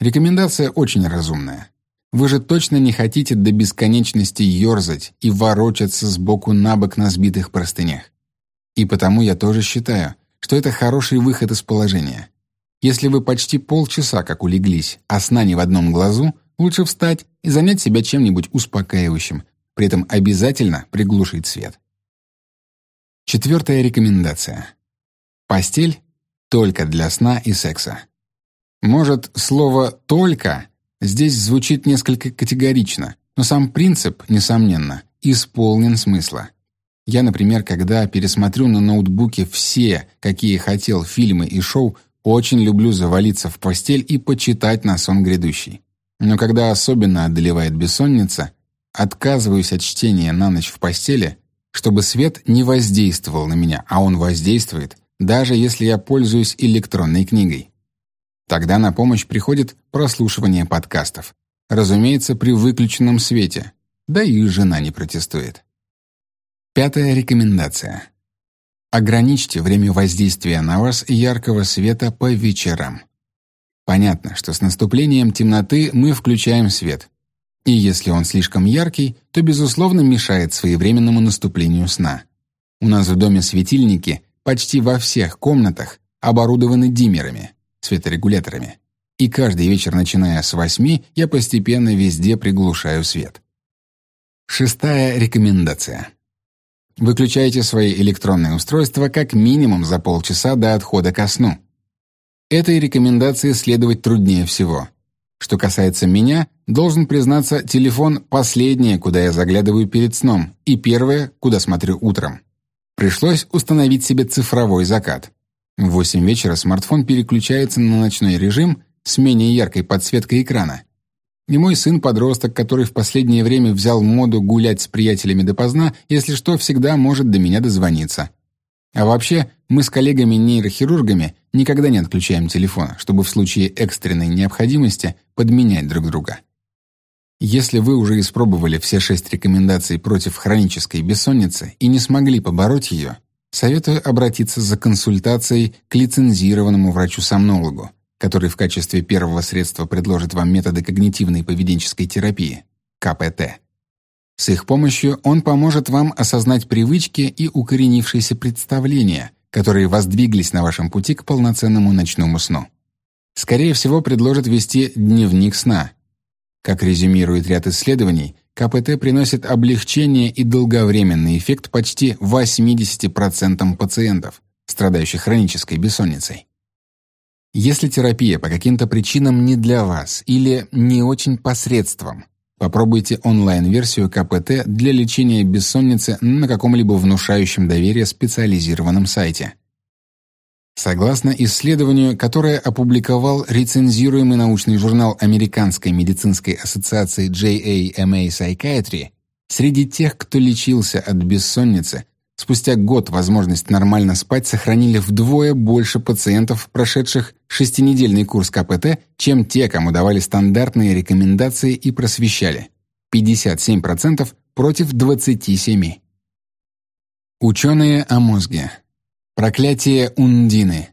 Рекомендация очень разумная. Вы же точно не хотите до бесконечности ерзать и ворочаться сбоку на бок на сбитых простынях. И потому я тоже считаю, что это хороший выход из положения. Если вы почти полчаса как улеглись, а сна не в одном глазу, лучше встать и занять себя чем-нибудь успокаивающим, при этом обязательно приглушить свет. Четвертая рекомендация. Постель только для сна и секса. Может, слово «только» здесь звучит несколько категорично, но сам принцип, несомненно, исполнен смысла. Я, например, когда пересмотрю на ноутбуке все, какие хотел, фильмы и шоу, очень люблю завалиться в постель и почитать на сон грядущий. Но когда особенно одолевает бессонница, отказываюсь от чтения на ночь в постели, чтобы свет не воздействовал на меня, а он воздействует, даже если я пользуюсь электронной книгой. Тогда на помощь приходит прослушивание подкастов. Разумеется, при выключенном свете. Да и жена не протестует. Пятая рекомендация. Ограничьте время воздействия на вас яркого света по вечерам. Понятно, что с наступлением темноты мы включаем свет. И если он слишком яркий, то, безусловно, мешает своевременному наступлению сна. У нас в доме светильники почти во всех комнатах оборудованы диммерами, светорегуляторами. И каждый вечер, начиная с восьми, я постепенно везде приглушаю свет. Шестая рекомендация. Выключайте свои электронные устройства как минимум за полчаса до отхода ко сну. Этой рекомендации следовать труднее всего. Что касается меня, должен признаться, телефон — последнее, куда я заглядываю перед сном, и первое, куда смотрю утром. Пришлось установить себе цифровой закат. В 8 вечера смартфон переключается на ночной режим с менее яркой подсветкой экрана. И мой сын-подросток, который в последнее время взял моду гулять с приятелями допоздна, если что, всегда может до меня дозвониться. А вообще, мы с коллегами-нейрохирургами никогда не отключаем телефон, чтобы в случае экстренной необходимости подменять друг друга. Если вы уже испробовали все шесть рекомендаций против хронической бессонницы и не смогли побороть ее, советую обратиться за консультацией к лицензированному врачу-сомнологу, который в качестве первого средства предложит вам методы когнитивной поведенческой терапии, КПТ. С их помощью он поможет вам осознать привычки и укоренившиеся представления, которые воздвиглись на вашем пути к полноценному ночному сну. Скорее всего, предложит вести дневник сна. Как резюмирует ряд исследований, КПТ приносит облегчение и долговременный эффект почти 80% пациентов, страдающих хронической бессонницей. Если терапия по каким-то причинам не для вас или не очень посредством, попробуйте онлайн-версию КПТ для лечения бессонницы на каком-либо внушающем доверие специализированном сайте. Согласно исследованию, которое опубликовал рецензируемый научный журнал Американской медицинской ассоциации JAMA Psychiatry, среди тех, кто лечился от бессонницы, Спустя год возможность нормально спать сохранили вдвое больше пациентов, прошедших шестинедельный курс КПТ, чем те, кому давали стандартные рекомендации и просвещали. 57% против 27%. Ученые о мозге. Проклятие Ундины.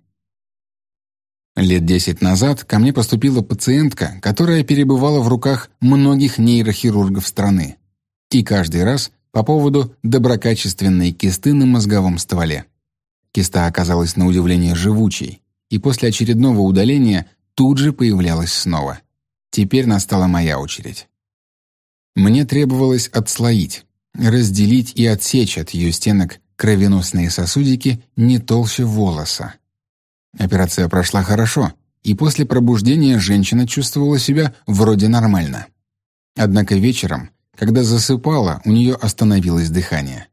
Лет десять назад ко мне поступила пациентка, которая перебывала в руках многих нейрохирургов страны. И каждый раз по поводу доброкачественной кисты на мозговом стволе. Киста оказалась на удивление живучей, и после очередного удаления тут же появлялась снова. Теперь настала моя очередь. Мне требовалось отслоить, разделить и отсечь от ее стенок кровеносные сосудики не толще волоса. Операция прошла хорошо, и после пробуждения женщина чувствовала себя вроде нормально. Однако вечером когда засыпала, у нее остановилось дыхание.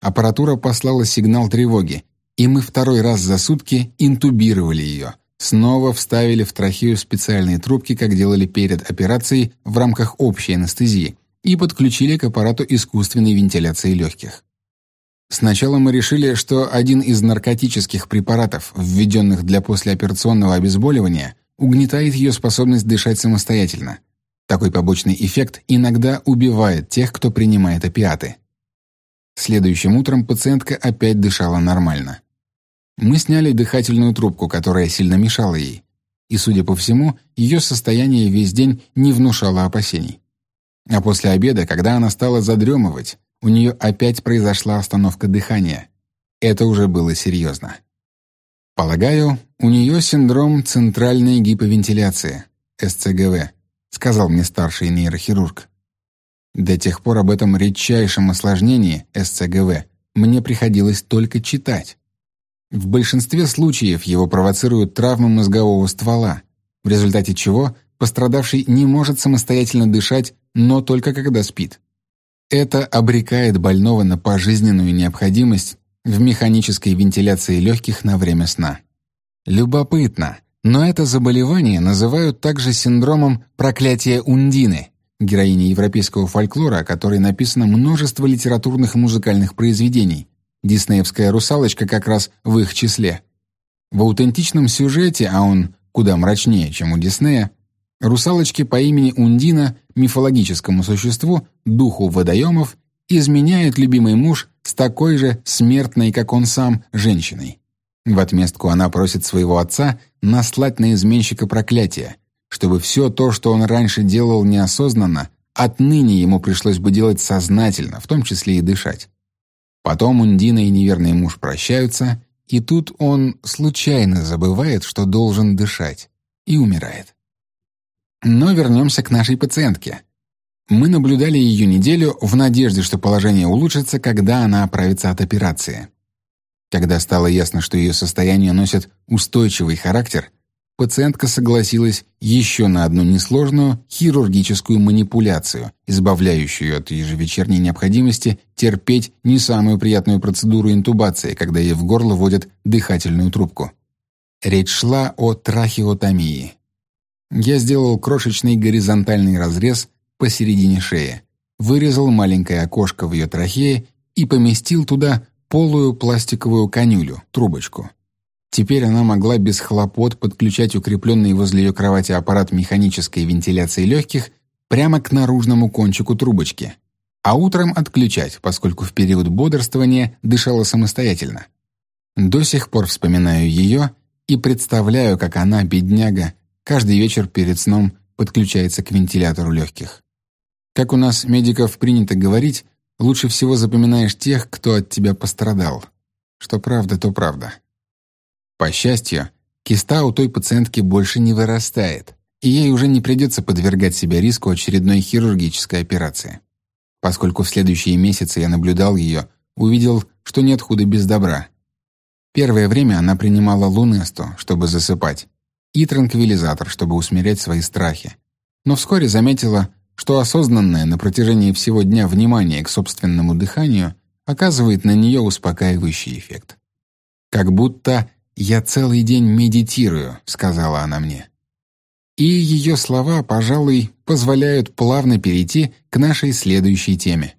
Аппаратура послала сигнал тревоги, и мы второй раз за сутки интубировали ее. Снова вставили в трахею специальные трубки, как делали перед операцией в рамках общей анестезии, и подключили к аппарату искусственной вентиляции легких. Сначала мы решили, что один из наркотических препаратов, введенных для послеоперационного обезболивания, угнетает ее способность дышать самостоятельно – такой побочный эффект иногда убивает тех, кто принимает опиаты. Следующим утром пациентка опять дышала нормально. Мы сняли дыхательную трубку, которая сильно мешала ей, и, судя по всему, ее состояние весь день не внушало опасений. А после обеда, когда она стала задремывать, у нее опять произошла остановка дыхания. Это уже было серьезно. Полагаю, у нее синдром центральной гиповентиляции, СЦГВ, сказал мне старший нейрохирург. До тех пор об этом редчайшем осложнении СЦГВ мне приходилось только читать. В большинстве случаев его провоцируют травмы мозгового ствола, в результате чего пострадавший не может самостоятельно дышать, но только когда спит. Это обрекает больного на пожизненную необходимость в механической вентиляции легких на время сна. Любопытно, но это заболевание называют также синдромом проклятия Ундины, героини европейского фольклора, о которой написано множество литературных и музыкальных произведений. Диснеевская русалочка как раз в их числе. В аутентичном сюжете, а он куда мрачнее, чем у Диснея, русалочке по имени Ундина, мифологическому существу, духу водоемов, изменяет любимый муж с такой же смертной, как он сам, женщиной. В отместку она просит своего отца наслать на изменщика проклятие, чтобы все то, что он раньше делал неосознанно, отныне ему пришлось бы делать сознательно, в том числе и дышать. Потом Ундина и неверный муж прощаются, и тут он случайно забывает, что должен дышать, и умирает. Но вернемся к нашей пациентке. Мы наблюдали ее неделю в надежде, что положение улучшится, когда она оправится от операции. Когда стало ясно, что ее состояние носит устойчивый характер, пациентка согласилась еще на одну несложную хирургическую манипуляцию, избавляющую от ежевечерней необходимости терпеть не самую приятную процедуру интубации, когда ей в горло вводят дыхательную трубку. Речь шла о трахеотомии. Я сделал крошечный горизонтальный разрез посередине шеи, вырезал маленькое окошко в ее трахее и поместил туда полую пластиковую конюлю, трубочку. Теперь она могла без хлопот подключать укрепленный возле ее кровати аппарат механической вентиляции легких прямо к наружному кончику трубочки, а утром отключать, поскольку в период бодрствования дышала самостоятельно. До сих пор вспоминаю ее и представляю, как она, бедняга, каждый вечер перед сном подключается к вентилятору легких. Как у нас, медиков, принято говорить, лучше всего запоминаешь тех, кто от тебя пострадал. Что правда, то правда. По счастью, киста у той пациентки больше не вырастает, и ей уже не придется подвергать себя риску очередной хирургической операции. Поскольку в следующие месяцы я наблюдал ее, увидел, что нет худа без добра. Первое время она принимала лунесту, чтобы засыпать, и транквилизатор, чтобы усмирять свои страхи. Но вскоре заметила, что осознанное на протяжении всего дня внимание к собственному дыханию оказывает на нее успокаивающий эффект. Как будто «я целый день медитирую», — сказала она мне. И ее слова, пожалуй, позволяют плавно перейти к нашей следующей теме.